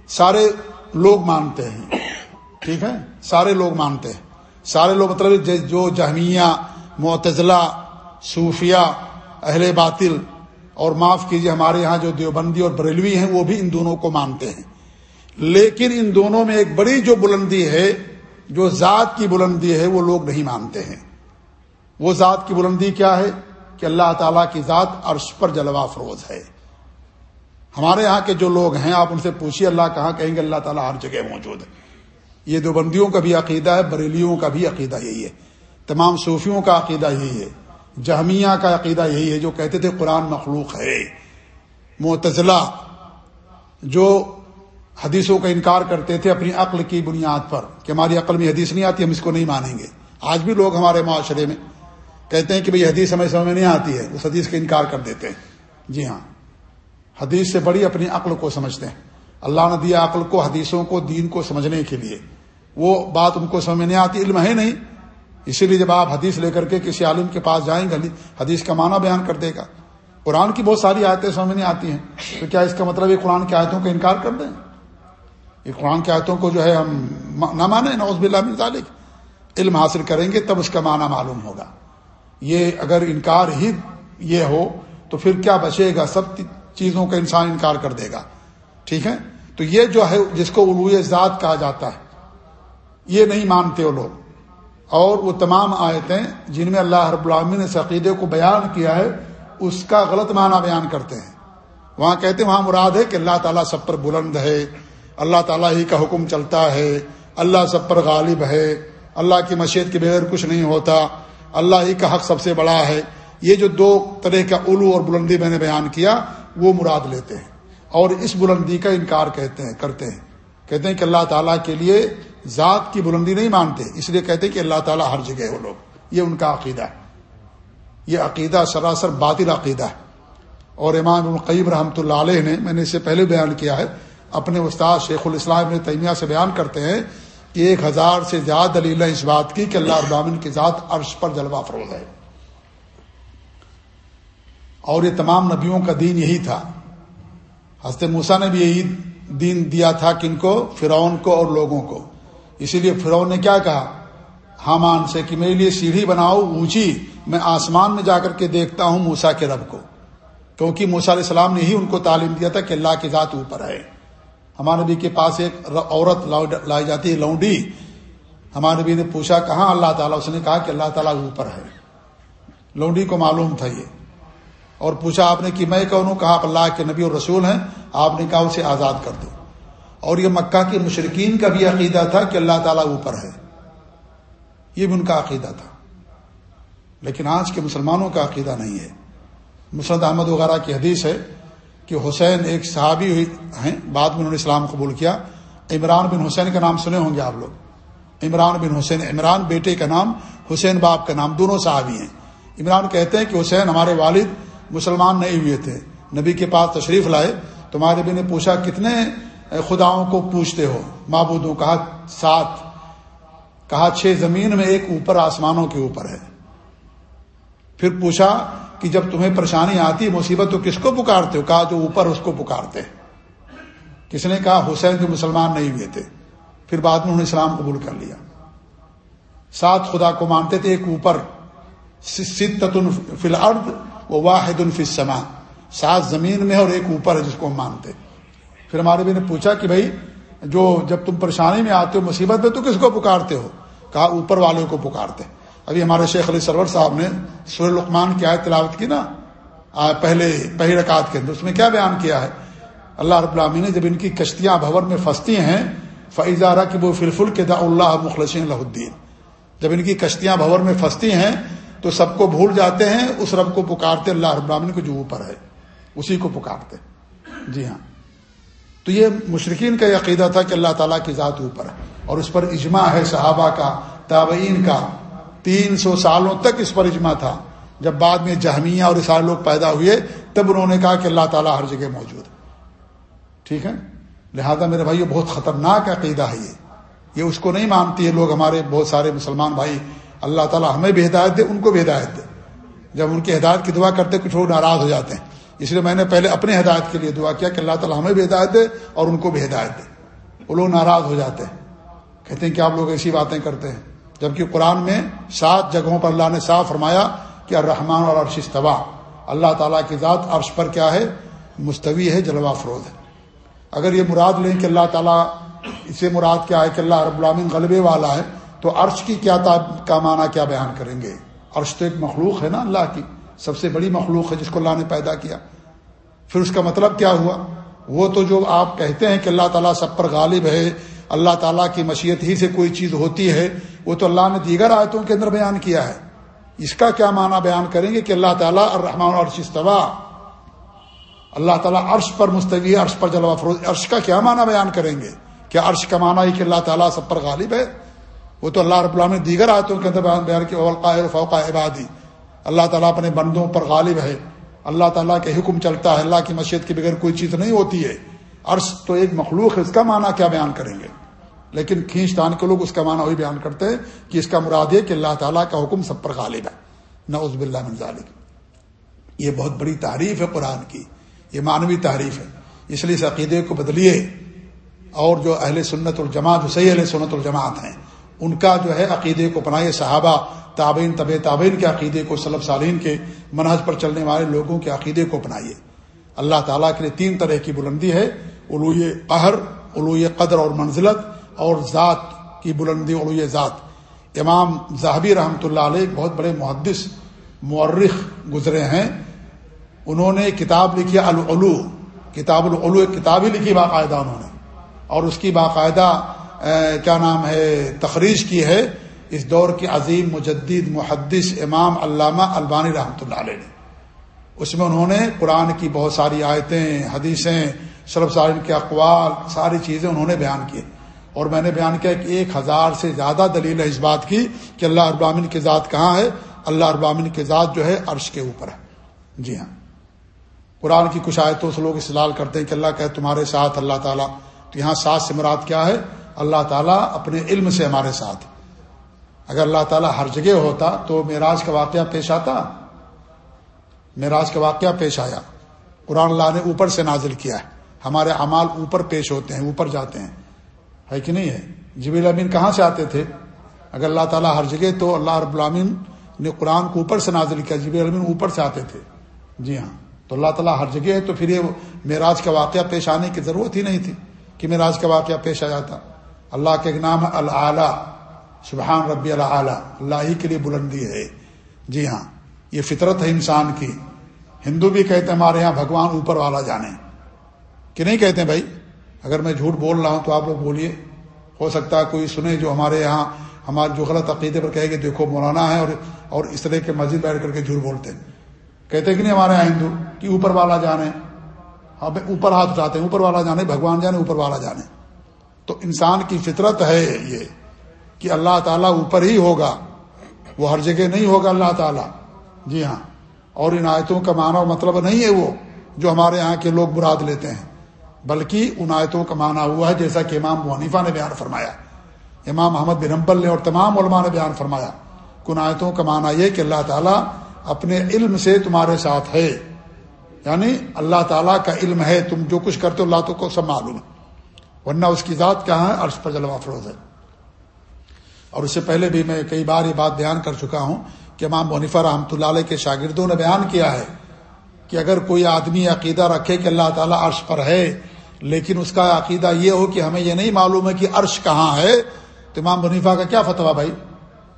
سارے لوگ مانتے ہیں۔ ٹھیک ہے؟ سارے لوگ مانتے ہیں۔ سارے لوگ مطلب جو جہمیہ، معتزلہ، صوفیہ، اہل باطل، اور معاف کیجیے ہمارے یہاں جو دیوبندی اور بریلوی ہیں، وہ بھی ان دونوں کو مانتے ہیں۔ لیکن ان دونوں میں ایک بڑی جو بلندی ہے، جو ذات کی بلندی ہے، وہ لوگ نہیں مانتے ہیں۔ وہ ذات کی بلندی کیا ہے؟ کہ اللہ تعالیٰ کی ذات عرش پر جلوہ فروز ہے۔ ہمارے یہاں کے جو لوگ ہیں، آپ ان سے پوچھیے اللہ کہاں کہیں گے؟ اللہ تعالیٰ ہر جگہ موجود ہے۔ یہ دیوبندیوں کا بھی عقیدہ ہے، بریلیوں کا بھی عقیدہ یہی ہے۔ تمام صوفیوں کا عقیدہ یہی ہے۔ جہمیہ کا عقیدہ یہی ہے، جو کہتے تھے قرآن مخلوق ہے۔ معتزلہ جو حدیثوں کا انکار کرتے تھے اپنی عقل کی بنیاد پر کہ ہماری عقل میں حدیث نہیں آتی، ہم اس کو نہیں مانیں گے۔ آج بھی لوگ ہمارے معاشرے میں کہتے ہیں کہ بھئی حدیث ہمیں سمجھ میں نہیں آتی ہے، اس حدیث کا انکار کر دیتے ہیں۔ جی ہاں۔ حدیث سے بڑی اپنی عقل کو سمجھتے ہیں۔ اللہ نے دیا عقل کو حدیثوں کو دین کو سمجھنے کے لیے۔ وہ بات ان کو سمجھ میں نہیں آتی، علم ہے نہیں۔ اسی لیے جب آپ حدیث لے کر کے کسی عالم کے پاس جائیں گے، حدیث کا معنی بیان کر دے گا۔ قرآن کی بہت ساری آیتیں سمجھ نہیں آتی ہیں۔ تو کیا اس کا مطلب یہ قرآن کی آیتوں کا انکار کر دیں؟ یہ قرآن کی آیتوں کو جو ہے ہم نہ مانیں نوز بلّہ ذالک۔ علم حاصل کریں گے، تب اس کا معنی معلوم ہوگا۔ یہ اگر انکار ہی یہ ہو، تو پھر کیا بچے گا؟ سب چیزوں کا انسان انکار کر دے گا۔ ٹھیک ہے؟ تو یہ جو ہے، جس کو علو ذات کہا جاتا ہے، یہ نہیں مانتے وہ لوگ۔ اور وہ تمام آیتیں جن میں اللہ رب العالمین نے عقیدے کو بیان کیا ہے، اس کا غلط معنی بیان کرتے ہیں۔ وہاں کہتے ہیں، وہاں مراد ہے کہ اللہ تعالیٰ سب پر بلند ہے، اللہ تعالیٰ ہی کا حکم چلتا ہے، اللہ سب پر غالب ہے، اللہ کی مشیت کے بغیر کچھ نہیں ہوتا، اللہ ہی کا حق سب سے بڑا ہے۔ یہ جو دو طرح کا الو اور بلندی میں نے بیان کیا وہ مراد لیتے ہیں اور اس بلندی کا انکار کہتے ہیں، کرتے ہیں۔ کہتے ہیں کہ اللہ تعالیٰ کے لیے ذات کی بلندی نہیں مانتے، اس لیے کہتے ہیں کہ اللہ تعالیٰ ہر جگہ وہ لوگ۔ یہ ان کا عقیدہ ہے۔ یہ عقیدہ سراسر باطل عقیدہ ہے۔ اور امام القیب رحمۃ اللہ علیہ نے، میں نے اسے پہلے بیان کیا ہے، اپنے استاد شیخ الاسلام نے تیمیہ سے بیان کرتے ہیں کہ ایک ہزار سے زیادہ دلیل اس بات کی کہ اللہ ابامن کی ذات عرش پر جلوہ فروغ ہے۔ اور یہ تمام نبیوں کا دین یہی تھا۔ حضرت موسا نے بھی یہی دین دیا تھا کن کو؟ فرعون کو اور لوگوں کو۔ اسی لیے فرعون نے کیا کہا؟ حامان سے کہ میرے لیے سیڑھی بناؤ، اونچی، میں آسمان میں جا کر کے دیکھتا ہوں موسا کے رب کو۔ کیونکہ موسا علیہ السلام نے ہی ان کو تعلیم دیا تھا کہ اللہ کی ذات اوپر ہے۔ ہمارے نبی کے پاس ایک عورت لائی جاتی ہے، لونڈی۔ ہمارے نبی نے پوچھا، کہاں اللہ تعالیٰ؟ اس نے کہا کہ اللہ تعالیٰ اوپر ہے۔ لونڈی کو معلوم تھا یہ۔ اور پوچھا آپ نے کہ میں کون ہوں؟ کہا اللہ کے نبی اور رسول ہیں۔ آپ نے کہا اسے آزاد کر دو۔ اور یہ مکہ کے مشرقین کا بھی عقیدہ تھا کہ اللہ تعالیٰ اوپر ہے۔ یہ بھی ان کا عقیدہ تھا۔ لیکن آج کے مسلمانوں کا عقیدہ نہیں ہے۔ مسرد احمد وغیرہ کی حدیث ہے کہ حسین ایک صحابی ہیں۔ بعد میں انہوں نے اسلام قبول کیا۔ عمران بن حسین کا نام سنے ہوں گے آپ لوگ۔ عمران بن حسین، عمران بیٹے کا نام، حسین باپ کا نام، دونوں صحابی ہیں۔ عمران کہتے ہیں کہ حسین ہمارے والد مسلمان نہیں ہوئے تھے۔ نبی کے پاس تشریف لائے۔ تمہارے بھی نے پوچھا، کتنے خداؤں کو پوچھتے ہو؟ معبودوں، کہا سات۔ کہا، چھ زمین میں ایک اوپر، آسمانوں کے اوپر ہے۔ پھر پوچھا کہ جب تمہیں پریشانی آتی، مصیبت تو کس کو پکارتے ہو؟ کہا، جو اوپر اس کو پکارتے۔ کس نے کہا، حسین جو مسلمان نہیں ہوئے تھے۔ پھر بعد میں انہوں نے اسلام قبول کر لیا۔ سات خدا کو مانتے تھے، ایک اوپر۔ فی الارض و واحد الفی السما سات زمین میں اور ایک اوپر ہے جس کو ہم مانتے پھر ہمارے بھی نے پوچھا کہ بھائی، جو جب تم پریشانی میں آتے ہو، مصیبت میں تو کس کو پکارتے ہو؟ کہا، اوپر والوں کو پکارتے ابھی ہمارے شیخ علی سرور صاحب نے سور لقمان کی آیت تلاوت کی نا پہلے، پہلی رکعت کے اندر، اس میں کیا بیان کیا ہے؟ اللہ رب العامی نے جب ان کی کشتیاں بھور میں پھنستی ہیں فیضارہ کی وہ فلفل کے دا اللہ مخلص اللہ الدین جب ان کی کشتیاں بھور میں پھنستی ہیں تو سب کو بھول جاتے ہیں، اس رب کو پکارتے اللہ رب العالمین کو جو اوپر ہے، اسی کو پکارتے جی ہاں۔ تو یہ مشرقین کا عقیدہ تھا کہ اللہ تعالیٰ کی ذات اوپر ہے۔ اور اس پر اجماع ہے صحابہ کا، تابعین کا۔ تین سو سالوں تک اس پر اجماع تھا۔ جب بعد میں جہمیہ اور سارے لوگ پیدا ہوئے، تب انہوں نے کہا کہ اللہ تعالیٰ ہر جگہ موجود ہے۔ ٹھیک ہے؟ لہذا میرے بھائی بہت خطرناک عقیدہ ہے یہ۔ یہ اس کو نہیں مانتی ہے لوگ، ہمارے بہت سارے مسلمان بھائی اللہ تعالیٰ ہمیں بھی ہدایت دے، ان کو بھی ہدایت دے۔ جب ان کی ہدایت کی دعا کرتے، کچھ لوگ ناراض ہو جاتے ہیں۔ اس لیے میں نے پہلے اپنے ہدایت کے لیے دعا کیا کہ اللہ تعالیٰ ہمیں بھی ہدایت دے اور ان کو بھی ہدایت دے۔ وہ لوگ ناراض ہو جاتے ہیں۔ کہتے ہیں کہ آپ لوگ ایسی باتیں کرتے ہیں۔ جبکہ قرآن میں سات جگہوں پر اللہ نے صاف فرمایا کہ الرحمن اور عرش استوا اللہ تعالیٰ کی ذات عرش پر کیا ہے؟ مستوی ہے، جلوہ فروز ہے۔ اگر یہ مراد لیں کہ اللہ تعالیٰ، اسے مراد کیا ہے کہ اللہ رب العالمین غلبے والا ہے تو عرش کی کیا کا معنی کیا بیان کریں گے؟ عرش تو ایک مخلوق ہے نا اللہ کی، سب سے بڑی مخلوق ہے جس کو اللہ نے پیدا کیا۔ پھر اس کا مطلب کیا ہوا؟ وہ تو جو آپ کہتے ہیں کہ اللہ تعالیٰ سب پر غالب ہے، اللہ تعالیٰ کی مشیت ہی سے کوئی چیز ہوتی ہے، وہ تو اللہ نے دیگر آیتوں کے اندر بیان کیا ہے۔ اس کا کیا معنی بیان کریں گے کہ اللہ تعالیٰ الرحمٰن عرش استوا اللہ تعالیٰ عرش پر مستوی عرش پر جلوہ فروز۔ عرش کا کیا معنی بیان کریں گے؟ کیا عرش کا معنی ہی کہ اللہ تعالیٰ سب پر غالب ہے؟ وہ تو اللہ رب اللہ نے دیگر آیتوں کے اندر بیان بیان کیا فوقا عبادی اللہ تعالیٰ اپنے بندوں پر غالب ہے۔ اللہ تعالیٰ کے حکم چلتا ہے۔ اللہ کی مشیت کے بغیر کوئی چیز نہیں ہوتی ہے۔ عرش تو ایک مخلوق ہے، اس کا معنی کیا بیان کریں گے؟ لیکن کھینچ تان کے لوگ اس کا معنی وہی بیان کرتے ہیں کہ اس کا مراد ہے کہ اللہ تعالیٰ کا حکم سب پر غالب ہے۔ نہ عزب اللہ ذالک۔ یہ بہت بڑی تعریف ہے قرآن کی۔ یہ معنوی تعریف ہے۔ اس لیے اس عقیدے کو بدلیے۔ اور جو اہل سنت الجماعت جو صحیح اہل سنت الجماعت ہیں ان کا جو ہے عقیدے کو اپنائیے صحابہ، تابعین طب تابعین کے عقیدے کو صلب صالین کے منحج پر چلنے والے لوگوں کے عقیدے کو اپنائیے اللہ تعالیٰ کے لیے تین طرح کی بلندی ہے علوی قہر علوی قدر اور منزلت، اور ذات کی بلندی علوی ذات۔ امام زاہبی رحمۃ اللہ علیہ ایک بہت بڑے محدث مورخ گزرے ہیں۔ انہوں نے کتاب لکھی العلو، کتاب العلو، ایک کتاب ہی لکھی باقاعدہ انہوں نے۔ اور اس کی باقاعدہ کیا نام ہے، تخریج کی ہے اس دور کے عظیم، مجدد، محدث امام علامہ البانی رحمۃ اللہ علیہ نے۔ اس میں انہوں نے قرآن کی بہت ساری آیتیں، حدیثیں شرف سارن کے اقوال، ساری چیزیں انہوں نے بیان کی۔ اور میں نے بیان کیا کہ ایک ہزار سے زیادہ دلیل ہے اس بات کی کہ اللہ ابامن کی ذات کہاں ہے۔ اللہ ابامن کی ذات جو ہے عرش کے اوپر ہے۔ جی ہاں۔ قرآن کی کچھ آیتوں سے لوگ استعلال کرتے ہیں کہ اللہ کہ تمہارے ساتھ اللہ تعالیٰ۔ تو یہاں ساتھ سے مراد کیا ہے؟ اللہ تعالیٰ اپنے علم سے ہمارے ساتھ۔ اگر اللہ تعالیٰ ہر جگہ ہوتا تو معراج کا واقعہ پیش آتا۔ معراج کا واقعہ پیش آیا۔ قرآن اللہ نے اوپر سے نازل کیا ہے۔ ہمارے اعمال اوپر پیش ہوتے ہیں، اوپر جاتے ہیں۔ ہے کہ نہیں ہے؟ جبیل امین کہاں سے آتے تھے؟ اگر اللہ تعالیٰ ہر جگہ تو اللہ رب العامن نے قرآن کو اوپر سے نازل کیا جبیل امین اوپر سے آتے تھے۔ جی ہاں۔ تو اللہ تعالیٰ ہر جگہ ہے تو پھر یہ معراج کا واقعہ پیش آنے کی ضرورت ہی نہیں تھی کہ معراج کا واقعہ پیش آ جاتا اللہ کے نام العلیٰ سبحان ربی اللہ اللہ ہی کے لیے بلندی ہے۔ جی ہاں یہ فطرت ہے انسان کی۔ ہندو بھی کہتے ہیں ہمارے یہاں بھگوان اوپر والا جانے۔ کہ نہیں کہتے ہیں بھائی؟ اگر میں جھوٹ بول رہا ہوں تو آپ لوگ بولیے۔ ہو سکتا ہے کوئی سنے جو ہمارے یہاں ہمارے جو غلط عقیدے پر کہے کہ دیکھو مولانا ہے اور اور اس طرح کے مسجد بیٹھ کر کے جھوٹ بولتے ہیں۔ کہتے کہ نہیں ہمارے یہاں ہندو؟ کہ اوپر والا جانے۔ ہاں اوپر ہاتھ اٹھاتے ہیں، اوپر والا جانے، بھگوان جانے، اوپر والا جانے۔ تو انسان کی فطرت ہے یہ کہ اللہ تعالیٰ اوپر ہی ہوگا، وہ ہر جگہ نہیں ہوگا اللہ تعالیٰ۔ جی ہاں اور ان آیتوں کا معنی مطلب نہیں ہے وہ جو ہمارے یہاں کے لوگ براد لیتے ہیں، بلکہ ان آیتوں کا معنی ہوا ہے جیسا کہ امام منیفا نے بیان فرمایا۔ امام محمد بن امبل نے اور تمام علماء نے بیان فرمایا۔ کہ ان آیتوں کا معنی یہ کہ اللہ تعالیٰ اپنے علم سے تمہارے ساتھ ہے۔ یعنی اللہ تعالیٰ کا علم ہے، تم جو کچھ کرتے ہو اللہ تو کو سب معلوم ہے۔ ورنہ اس کی ذات کہاں ہے؟ عرش پر جلوہ افروز ہے۔ اور اس سے پہلے بھی میں کئی بار یہ بات بیان کر چکا ہوں کہ امام منیفہ رحمۃ اللہ علیہ کے شاگردوں نے بیان کیا ہے کہ اگر کوئی آدمی عقیدہ رکھے کہ اللہ تعالیٰ عرش پر ہے، لیکن اس کا عقیدہ یہ ہو کہ ہمیں یہ نہیں معلوم ہے کہ عرش کہاں ہے، تو امام منیفا کا کیا فتویٰ بھائی؟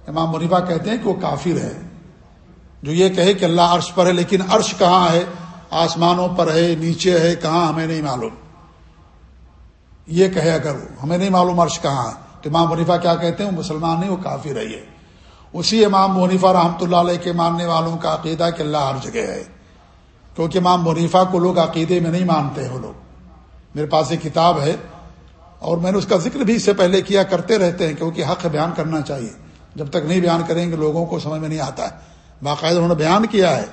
امام منیفا کہتے ہیں کہ وہ کافر ہے۔ جو یہ کہے کہ اللہ عرش پر ہے لیکن عرش کہاں ہے؟ آسمانوں پر ہے، نیچے ہے، کہاں؟ ہمیں نہیں معلوم۔ یہ کہے اگر ہمیں نہیں معلوم عرش کہاں ہے۔ تو امام منیفا کیا کہتے ہیں؟ وہ مسلمان نہیں، وہ کافی رہی ہے اسی امام منیفا رحمۃ اللہ علیہ کے ماننے والوں کا عقیدہ کہ اللہ ہر جگہ ہے۔ کیونکہ امام منیفا کو لوگ عقیدے میں نہیں مانتے وہ لوگ۔ میرے پاس ایک کتاب ہے اور میں نے اس کا ذکر بھی اس سے پہلے کیا کرتے رہتے ہیں کیونکہ حق بیان کرنا چاہیے۔ جب تک نہیں بیان کریں گے لوگوں کو سمجھ میں نہیں آتا ہے۔ باقاعدہ انہوں نے بیان کیا ہے۔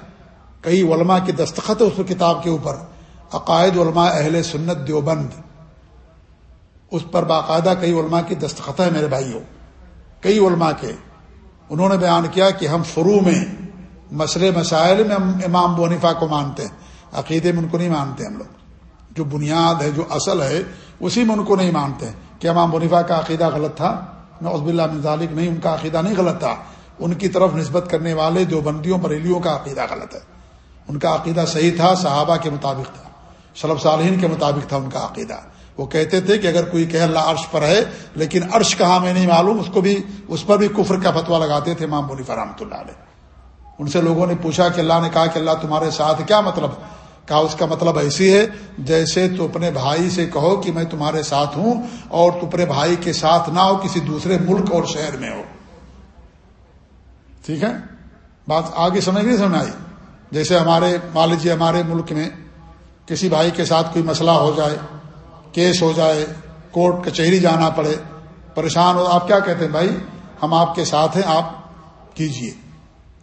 کئی علماء کی دستخط ہے اس کتاب کے اوپر۔ عقائد علماء اہل سنت دیوبند۔ اس پر باقاعدہ کئی علماء کی دستخط ہے میرے بھائیوں۔ کئی علماء کے۔ انہوں نے بیان کیا کہ ہم فرو میں مسئلے مسائل میں ہم امام بونیفا کو مانتے ہیں۔ عقیدے میں ان کو نہیں مانتے ہم لوگ۔ جو بنیاد ہے، جو اصل ہے، اسی میں ان کو نہیں مانتے کہ امام بنیفا کا عقیدہ غلط تھا میں عزب اللہ مظالق نہیں، ان کا عقیدہ نہیں غلط تھا۔ ان کی طرف نسبت کرنے والے جو بندیوں بریلیوں کا عقیدہ غلط ہے۔ ان کا عقیدہ صحیح تھا، صحابہ کے مطابق تھا شلب صالحین کے مطابق تھا ان کا عقیدہ۔ وہ کہتے تھے کہ اگر کوئی کہ اللہ عرش پر ہے، لیکن عرش کہاں میں نہیں معلوم، اس کو بھی، اس پر بھی کفر کا فتوا لگاتے تھے مام بولی فرحمۃ اللہ علیہ۔ ان سے لوگوں نے پوچھا کہ اللہ نے کہا کہ اللہ تمہارے ساتھ کیا مطلب؟ کہا اس کا مطلب ایسی ہے، جیسے تو اپنے بھائی سے کہو کہ میں تمہارے ساتھ ہوں اور تو اپنے بھائی کے ساتھ نہ ہو، کسی دوسرے ملک اور شہر میں ہو۔ ٹھیک ہے؟ بات آگے سمجھ نہیں سمجھ آئی؟ جیسے ہمارے، مان لیجیے ہمارے ملک میں کسی بھائی کے ساتھ کوئی مسئلہ ہو جائے کیس ہو جائے، کورٹ، کچہری جانا پڑے، پریشان ہو، آپ کیا کہتے ہیں بھائی؟ ہم آپ کے ساتھ ہیں، آپ کیجیے۔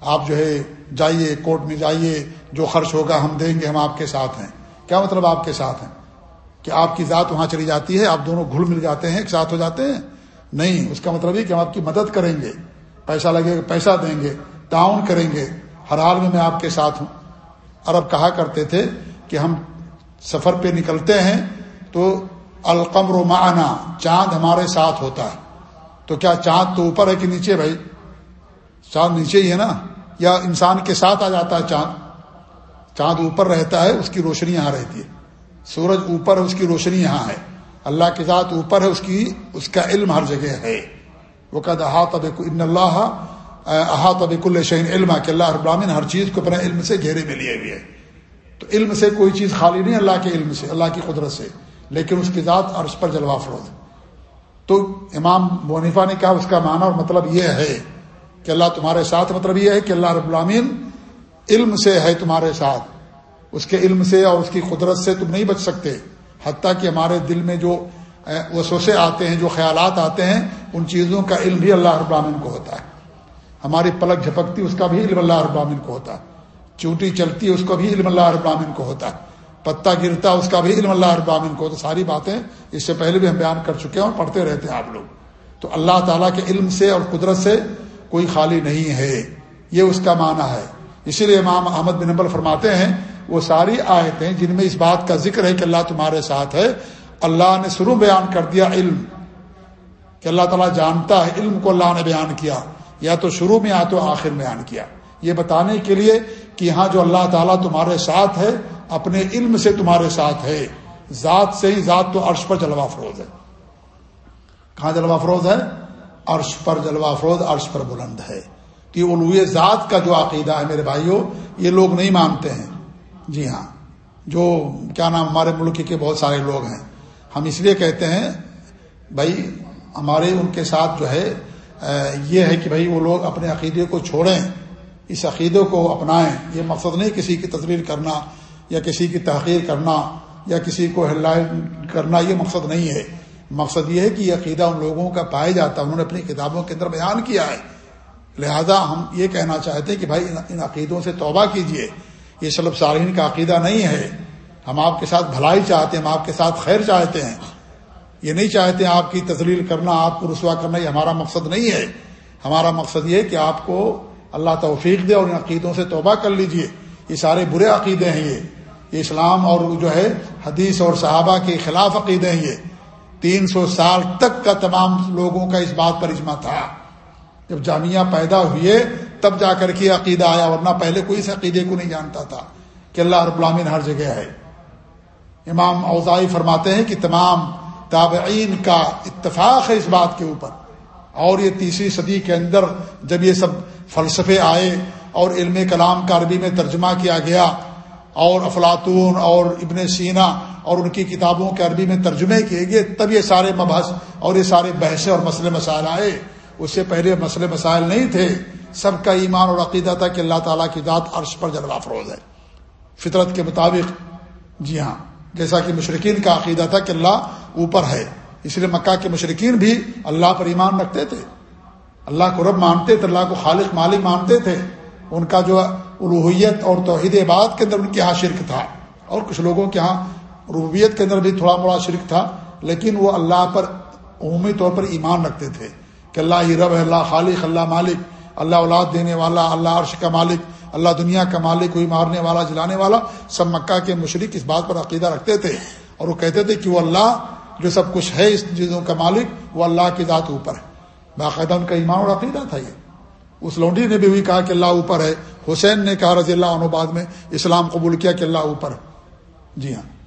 آپ جو ہے، جائیے، کورٹ میں جائیے، جو خرچ ہوگا ہم دیں گے، ہم آپ کے ساتھ ہیں۔ کیا مطلب آپ کے ساتھ ہیں؟ کہ آپ کی ذات وہاں چلی جاتی ہے، آپ دونوں گھل مل جاتے ہیں، ایک ساتھ ہو جاتے ہیں؟ نہیں، اس کا مطلب یہ کہ ہم آپ کی مدد کریں گے، پیسہ لگے گا پیسہ دیں گے، تعاون کریں گے۔ ہر حال میں میں آپ کے ساتھ ہوں۔ عرب کہا کرتے تھے کہ ہم سفر پہ نکلتے ہیں تو القمر معنا، چاند ہمارے ساتھ ہوتا ہے۔ تو کیا چاند تو اوپر ہے کہ نیچے بھائی؟ چاند نیچے ہی ہے نا؟ یا انسان کے ساتھ آ جاتا ہے چاند؟ چاند اوپر رہتا ہے، اس کی روشنی یہاں رہتی ہے۔ سورج اوپر ہے، اس کی روشنی یہاں ہے۔ اللہ کے ذات اوپر ہے، اس کی، اس کا علم ہر جگہ ہے۔ وہ کہا احاط ان اللہ احاط اب علم کہ اللہ ابرامن ہر چیز کو اپنے علم سے گھیرے میں لیے ہوئے تو علم سے کوئی چیز خالی نہیں، اللہ کے علم سے، اللہ کی قدرت سے۔ لیکن اس کی ذات اور اس پر جلوہ فروز تو امام منیفا نے کہا اس کا معنی اور مطلب یہ ہے کہ اللہ تمہارے ساتھ مطلب یہ ہے کہ اللہ رب العامین علم سے ہے تمہارے ساتھ۔ اس کے علم سے اور اس کی قدرت سے تم نہیں بچ سکتے۔ حتیٰ کہ ہمارے دل میں جو وسوسے آتے ہیں، جو خیالات آتے ہیں، ان چیزوں کا علم بھی اللہ رب العامین کو ہوتا ہے۔ ہماری پلک جھپکتی، اس کا بھی علم اللہ رب العامین کو ہوتا ہے۔ چوٹی چلتی ہے اس کا بھی علم اللہ رب العامین کو ہوتا ہے۔ پتا گرتا، اس کا بھی علم اللہ رب کو ہوتا ساری باتیں اس سے پہلے بھی ہم بیان کر چکے ہیں اور پڑھتے رہتے ہیں آپ لوگ۔ تو اللہ تعالیٰ کے علم سے اور قدرت سے کوئی خالی نہیں ہے۔ یہ اس کا معنی ہے۔ اسی لیے امام احمد بن نبل فرماتے ہیں، وہ ساری آیتیں جن میں اس بات کا ذکر ہے کہ اللہ تمہارے ساتھ ہے، اللہ نے شروع بیان کر دیا علم۔ کہ اللہ تعالیٰ جانتا ہے، علم کو اللہ نے بیان کیا۔ یا تو شروع میں، یا تو آخر میں بیان کیا۔ یہ بتانے کے لیے کہ یہاں جو اللہ تعالیٰ تمہارے ساتھ ہے اپنے علم سے تمہارے ساتھ ہے۔ ذات سے ہی ذات تو عرش پر جلوہ افروز ہے۔ کہاں جلوہ افروز ہے؟ عرش پر جلوہ افروز، عرش پر بلند ہے۔ کہ علوی ذات کا جو عقیدہ ہے میرے بھائیوں یہ لوگ نہیں مانتے ہیں۔ جی ہاں جو کیا نام، ہمارے ملک کے بہت سارے لوگ ہیں۔ ہم اس لیے کہتے ہیں، بھائی، ہمارے ان کے ساتھ جو ہے یہ ہے کہ بھائی، وہ لوگ اپنے عقیدے کو چھوڑیں۔ اس عقیدے کو اپنائیں۔ یہ مقصد نہیں کسی کی تصویر کرنا۔ یا کسی کی تحقیر کرنا یا کسی کو ہلائی کرنا یہ مقصد نہیں ہے۔ مقصد یہ ہے کہ یہ عقیدہ ان لوگوں کا پایا جاتا ہے۔ انہوں نے اپنی کتابوں کے اندر بیان کیا ہے۔ لہذا ہم یہ کہنا چاہتے ہیں کہ بھائی ان عقیدوں سے توبہ کیجیے یہ سلب صارحین کا عقیدہ نہیں ہے۔ ہم آپ کے ساتھ بھلائی چاہتے ہیں، ہم آپ کے ساتھ خیر چاہتے ہیں۔ یہ نہیں چاہتے آپ کی تزلیل کرنا، آپ کو رسوا کرنا، یہ ہمارا مقصد نہیں ہے۔ ہمارا مقصد یہ کہ آپ کو اللہ توفیق دے اور ان عقیدوں سے توبہ کر لیجیے۔ یہ سارے برے عقیدے ہیں یہ۔ یہ اسلام اور جو ہے حدیث اور صحابہ کے خلاف عقیدے ہیں یہ۔ تین سو سال تک کا تمام لوگوں کا اس بات پر اجماع تھا۔ جب جامعہ پیدا ہوئے، تب جا کر کے عقیدہ آیا، ورنہ پہلے کوئی اس عقیدے کو نہیں جانتا تھا کہ اللہ رب العالمین ہر جگہ ہے۔ امام اوزائی فرماتے ہیں کہ تمام تابعین کا اتفاق ہے اس بات کے اوپر۔ اور یہ تیسری صدی کے اندر جب یہ سب فلسفے آئے اور علم کلام کا عربی میں ترجمہ کیا گیا اور افلاطون اور ابن سینا اور ان کی کتابوں کے عربی میں ترجمے کیے گئے، تب یہ سارے مبحث اور یہ سارے بحثیں اور مسئلے مسائل آئے۔ اس سے پہلے مسئلے مسائل نہیں تھے۔ سب کا ایمان اور عقیدہ تھا کہ اللہ تعالیٰ کی ذات عرش پر جلوہ فروز ہے۔ فطرت کے مطابق جی ہاں جیسا کہ مشرقین کا عقیدہ تھا کہ اللہ اوپر ہے۔ اس لیے مکہ کے مشرقین بھی اللہ پر ایمان رکھتے تھے۔ اللہ کو رب مانتے تھے، اللہ کو خالق مالک مانتے تھے۔ ان کا جو الوحیت اور توحید عباد کے اندر ان کے یہاں شرک تھا۔ اور کچھ لوگوں کے یہاں ربویت کے اندر بھی تھوڑا موڑا شرک تھا، لیکن وہ اللہ پر عمومی طور پر ایمان رکھتے تھے کہ اللہ ہی رب ہے، اللہ خالق، اللہ مالک، اللہ اولاد دینے والا، اللہ عرش کا مالک، اللہ دنیا کا مالک، کوئی مارنے والا، جلانے والا، سب مکہ کے مشرق اس بات پر عقیدہ رکھتے تھے۔ اور وہ کہتے تھے کہ وہ اللہ جو سب کچھ ہے اس چیزوں کا مالک، وہ اللہ کی ذات اوپر ہے۔ باقاعدہ ان کا ایمان اور عقیدہ تھا یہ۔ اس لونڈی نے بھی کہا کہ اللہ اوپر ہے۔ حسین نے کہا رضی اللہ عنہ بعد میں اسلام قبول کیا کہ اللہ اوپر۔ جی ہاں۔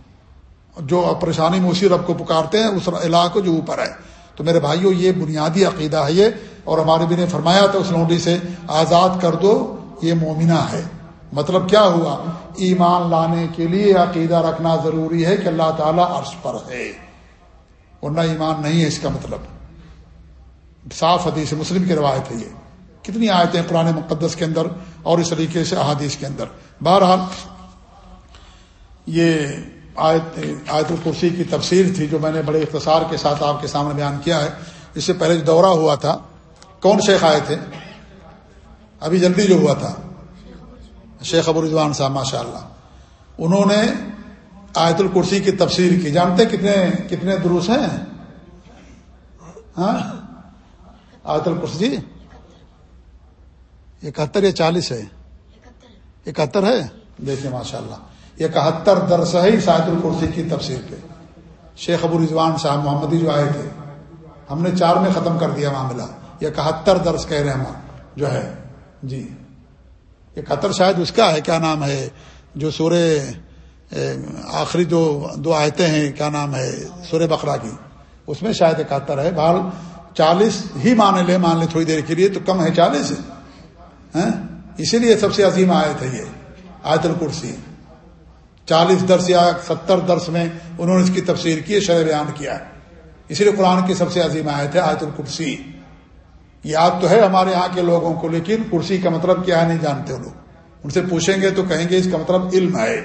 جو پریشانی میں اسی رب کو پکارتے ہیں، اس علاقے جو اوپر ہے۔ تو میرے بھائیوں یہ بنیادی عقیدہ ہے۔ یہ اور ہمارے بھی نے فرمایا تھا اس لونڈی سے، آزاد کر دو، یہ مومنہ ہے۔ مطلب کیا ہوا؟ ایمان لانے کے لیے عقیدہ رکھنا ضروری ہے کہ اللہ تعالیٰ عرش پر ہے۔ ورنہ ایمان نہیں ہے اس کا مطلب۔ صاف حدیث مسلم کی روایت ہے یہ۔ کتنی آیتیں پرانے مقدس کے اندر اور اس طریقے سے احادیث کے اندر۔ بہرحال، یہ آیت آیت القرسی کی تفسیر تھی جو میں نے بڑے اختصار کے ساتھ آپ کے سامنے بیان کیا ہے۔ اس سے پہلے جو دورہ ہوا تھا، کون شیخ آئے تھے؟ ابھی جلدی جو ہوا تھا، شیخ ابو رضوان صاحب ماشاء اللہ انہوں نے آیت الکرسی کی تفسیر کی۔ جانتے کتنے کتنے دروس ہیں؟ ہاں؟ آیت الکرسی؟ اکہتر یا چالیس ہے؟ اکہتر ہے؟ دیکھیں ماشاء اللہ اکہتر درس ہے اس آیت الکرسی کی تفسیر پہ۔ شیخ ابو رضوان صاحب محمدی جو آئے تھے، ہم نے چار میں ختم کر دیا معاملہ۔ یہ اکہتر درس کہہ رہے ہیں جو ہے۔ جی۔ یہ قطر شاید اس کا ہے، کیا نام ہے؟ جو سورہ آخری جو دو آیتیں ہیں، کیا نام ہے؟ سورہ بقرہ کی۔ اس میں شاید اکہتر ہے۔ بال چالیس ہی مان لے مان لے تھوڑی دیر کے لیے تو کم ہے، چالیس اسی لیے سب سے عظیم آیت ہے یہ، آیت الکرسی۔ چالیس درس یا ستر درس میں انہوں نے اس کی تفسیر کی، شرح بیان کیا اسی لیے قرآن کی سب سے عظیم آیت ہے، آیت الکرسی۔ یاد تو ہے ہمارے یہاں کے لوگوں کو، لیکن کرسی کا مطلب کیا ہے نہیں جانتے لوگ۔ ان سے پوچھیں گے تو کہیں گے اس کا مطلب علم ہے۔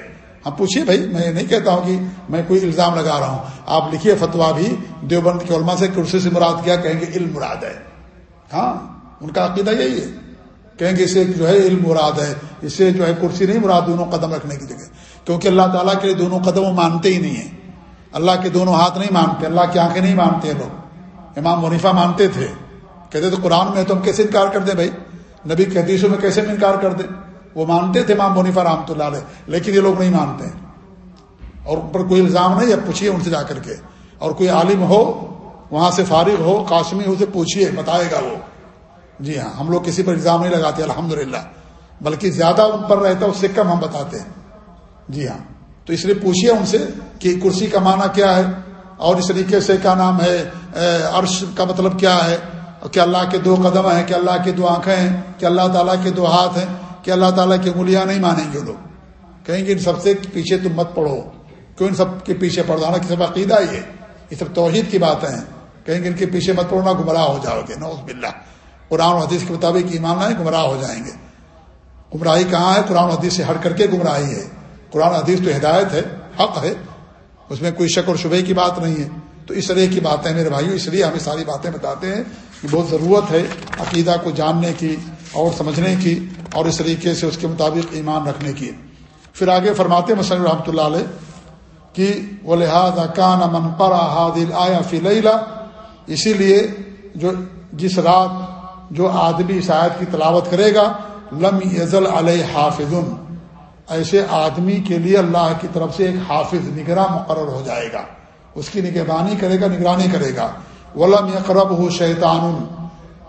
ہم پوچھیے بھائی، میں نہیں کہتا ہوں کہ میں کوئی الزام لگا رہا ہوں۔ آپ لکھیے فتوا بھی دیوبند کے علماء سے کرسی سے مراد کیا، کہیں گے علم مراد ہے۔ ہاں ان کا عقیدہ یہی ہے۔ کہیں گے اسے جو ہے علم مراد ہے اس سے جو ہے کرسی نہیں مراد دونوں قدم رکھنے کی جگہ۔ کیونکہ اللہ تعالیٰ کے لیے دونوں قدم وہ مانتے ہی نہیں ہیں۔ اللہ کے دونوں ہاتھ نہیں مانتے، اللہ کی آنکھیں نہیں مانتے لوگ۔ امام منیفا مانتے تھے۔ کہتے تو قرآن میں تو ہم کیسے انکار کر دیں بھائی؟ نبی کے حدیثوں میں کیسے انکار کر دیں وہ مانتے تھے مام منیفا رحمۃ اللہ علیہ، لیکن یہ لوگ نہیں مانتے۔ اور ان پر کوئی الزام نہیں، اب پوچھیے ان سے جا کر کے۔ اور کوئی عالم ہو، وہاں سے فارغ ہو، قاسمی اسے پوچھیے بتائے گا وہ۔ جی ہاں ہم لوگ کسی پر الزام نہیں لگاتے الحمد بلکہ زیادہ ان پر رہتا ہے، اس سے کم ہم بتاتے ہیں۔ جی ہاں۔ تو اس لیے پوچھیے ان سے کہ کرسی کا معنی کیا ہے اور اس طریقے سے کیا نام ہے عرش کا مطلب کیا ہے؟ کہ اللہ کے دو قدم ہیں؟ کہ اللہ کی دو آنکھیں ہیں؟ کہ اللہ تعالیٰ کے دو ہاتھ ہیں؟ کہ اللہ تعالیٰ کی انگلیاں نہیں مانیں گے لوگ؟ کہیں گے ان سب سے پیچھے تم مت پڑھو کیوں ان سب کے پیچھے پڑھانا کہ سب عقیدہ ہی ہے۔ یہ سب توحید کی باتیں ہیں۔ کہیں گے ان کے پیچھے مت پڑھنا گمراہ ہو جاؤ گے۔ نوز باللہ۔ قرآن و حدیث کے مطابق ایمان لائیں، گمراہ ہو جائیں گے۔ گمراہی کہاں ہے؟ قرآن و حدیث سے ہٹ کر کے گمراہی ہے۔ قرآن و حدیث تو ہدایت ہے، حق ہے، اس میں کوئی شک اور شبے کی بات نہیں ہے۔ تو اس طرح کی باتیں میرے بھائیو، اس لیے ہمیں ساری باتیں بتاتے ہیں کہ بہت ضرورت ہے عقیدہ کو جاننے کی اور سمجھنے کی اور اس طریقے سے اس کے مطابق ایمان رکھنے کی۔ پھر آگے فرماتے مسلم رحمۃ اللہ علیہ، کہ وہ لحاظ اکان امن پر آیا فی اسی لیے جو جس رات جو آدمی اس آیت کی تلاوت کرے گا، لم یزل علیہ حافظ ایسے آدمی کے لیے اللہ کی طرف سے ایک حافظ نگراں مقرر ہو جائے گا۔ اس کی نگہبانی کرے گا، نگرانی کرے گا۔ ولم یقرب ہو شیطان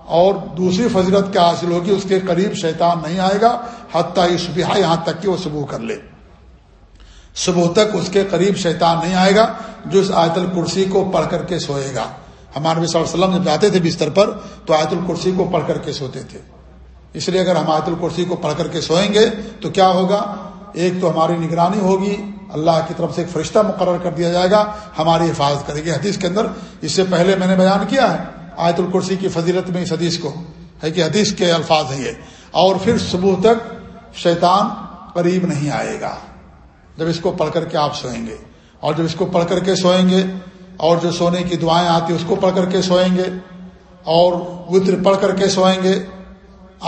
اور دوسری فضرت کیا حاصل ہوگی، اس کے قریب شیطان نہیں آئے گا، حتیٰ صبح یہاں تک کہ وہ صبح کر لے۔ صبح تک اس کے قریب شیطان نہیں آئے گا، جو اس آیت الکرسی کو پڑھ کر کے سوئے گا۔ ہمارے نبی صلی اللہ علیہ وسلم جب جاتے تھے بستر پر تو آیت الکرسی کو پڑھ کر کے سوتے تھے۔ اس لیے اگر ہم آیت الکرسی کو پڑھ کر کے سوئیں گے تو کیا ہوگا؟ ایک تو ہماری نگرانی ہوگی، اللہ کی طرف سے ایک فرشتہ مقرر کر دیا جائے گا، ہماری حفاظت کرے گی۔ حدیث کے اندر اس سے پہلے میں نے بیان کیا ہے آیت الکرسی کی فضیلت میں اس حدیث کو، ہے کہ حدیث کے الفاظ ہیں یہ۔ اور پھر صبح تک شیطان قریب نہیں آئے گا۔ جب اس کو پڑھ کر کے آپ سوئیں گے۔ اور جب اس کو پڑھ کر کے سوئیں گے اور جو سونے کی دعائیں آتی اس کو پڑھ کر کے سوئیں گے، اور وطر پڑھ کر کے سوئیں گے،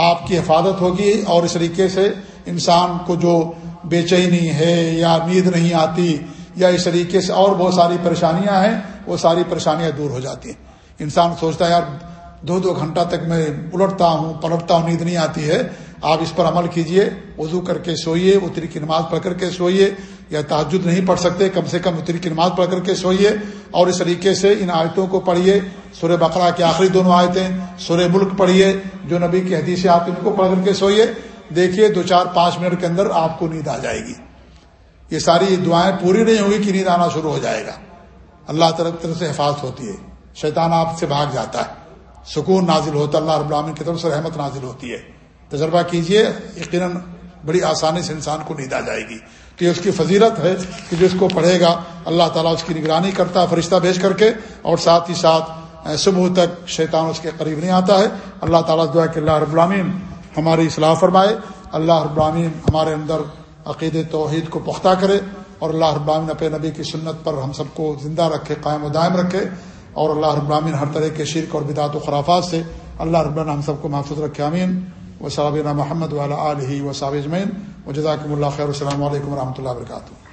آپ کی حفاظت ہوگی، اور اس طریقے سے انسان کو جو بے چینی ہے یا نیند نہیں آتی یا اس طریقے سے اور بہت ساری پریشانیاں ہیں، وہ ساری پریشانیاں دور ہو جاتی ہیں۔ انسان سوچتا ہے، یار، دو دو گھنٹہ تک میں الٹتا ہوں، پلٹتا ہوں، نیند نہیں آتی ہے، آپ اس پر عمل کیجیے، وضو کر کے سوئیے اتری کی نماز پڑھ کر کے سوئیے یا تعجد نہیں پڑھ سکتے، کم سے کم اتری کی نماز پڑھ کر کے سوئیے اور اس طریقے سے ان آیتوں کو پڑھیے۔ سورہ بقرہ کی آخری دونوں آیتیں، سورہ ملک پڑھیے، جو نبی کی حدیث آپ ان کو پڑھ کر کے سوئیے۔ دیکھیے دو چار پانچ منٹ کے اندر آپ کو نیند آ جائے گی۔ یہ ساری دعائیں پوری نہیں ہوگی کہ نیند آنا شروع ہو جائے گا۔ اللہ طرف طرف سے حفاظت ہوتی ہے۔ شیطان آپ سے بھاگ جاتا ہے۔ سکون نازل ہوتا ہے۔ اللہ رب العالمین کی طرف سے رحمت نازل ہوتی ہے۔ تجربہ کیجیے، یقیناً بڑی آسانی سے انسان کو نیند آ جائے گی۔ تو یہ اس کی فضیلت ہے کہ جس کو پڑھے گا، اللہ تعالیٰ اس کی نگرانی کرتا ہے فرشتہ بھیج کر کے، اور ساتھ ہی ساتھ صبح تک شیطان اس کے قریب نہیں آتا ہے۔ اللہ تعالیٰ دعا کہ اللہ رب العالمین ہماری اصلاح فرمائے۔ اللہ رب العالمین ہمارے اندر عقید توحید کو پختہ کرے، اور اللہ رب العالمین اپنے نبی کی سنت پر ہم سب کو زندہ رکھے، قائم و دائم رکھے۔ اور اللہ رب العالمین ہر طرح کے شرک اور بدعت و خرافات سے اللہ رب العالمین ہم سب کو محفوظ رکھے امین و صابینہ محمد والا علیہ و صاب و جزاکم اللہ خیر السلام علیکم و رحمۃ اللہ وبرکاتہ۔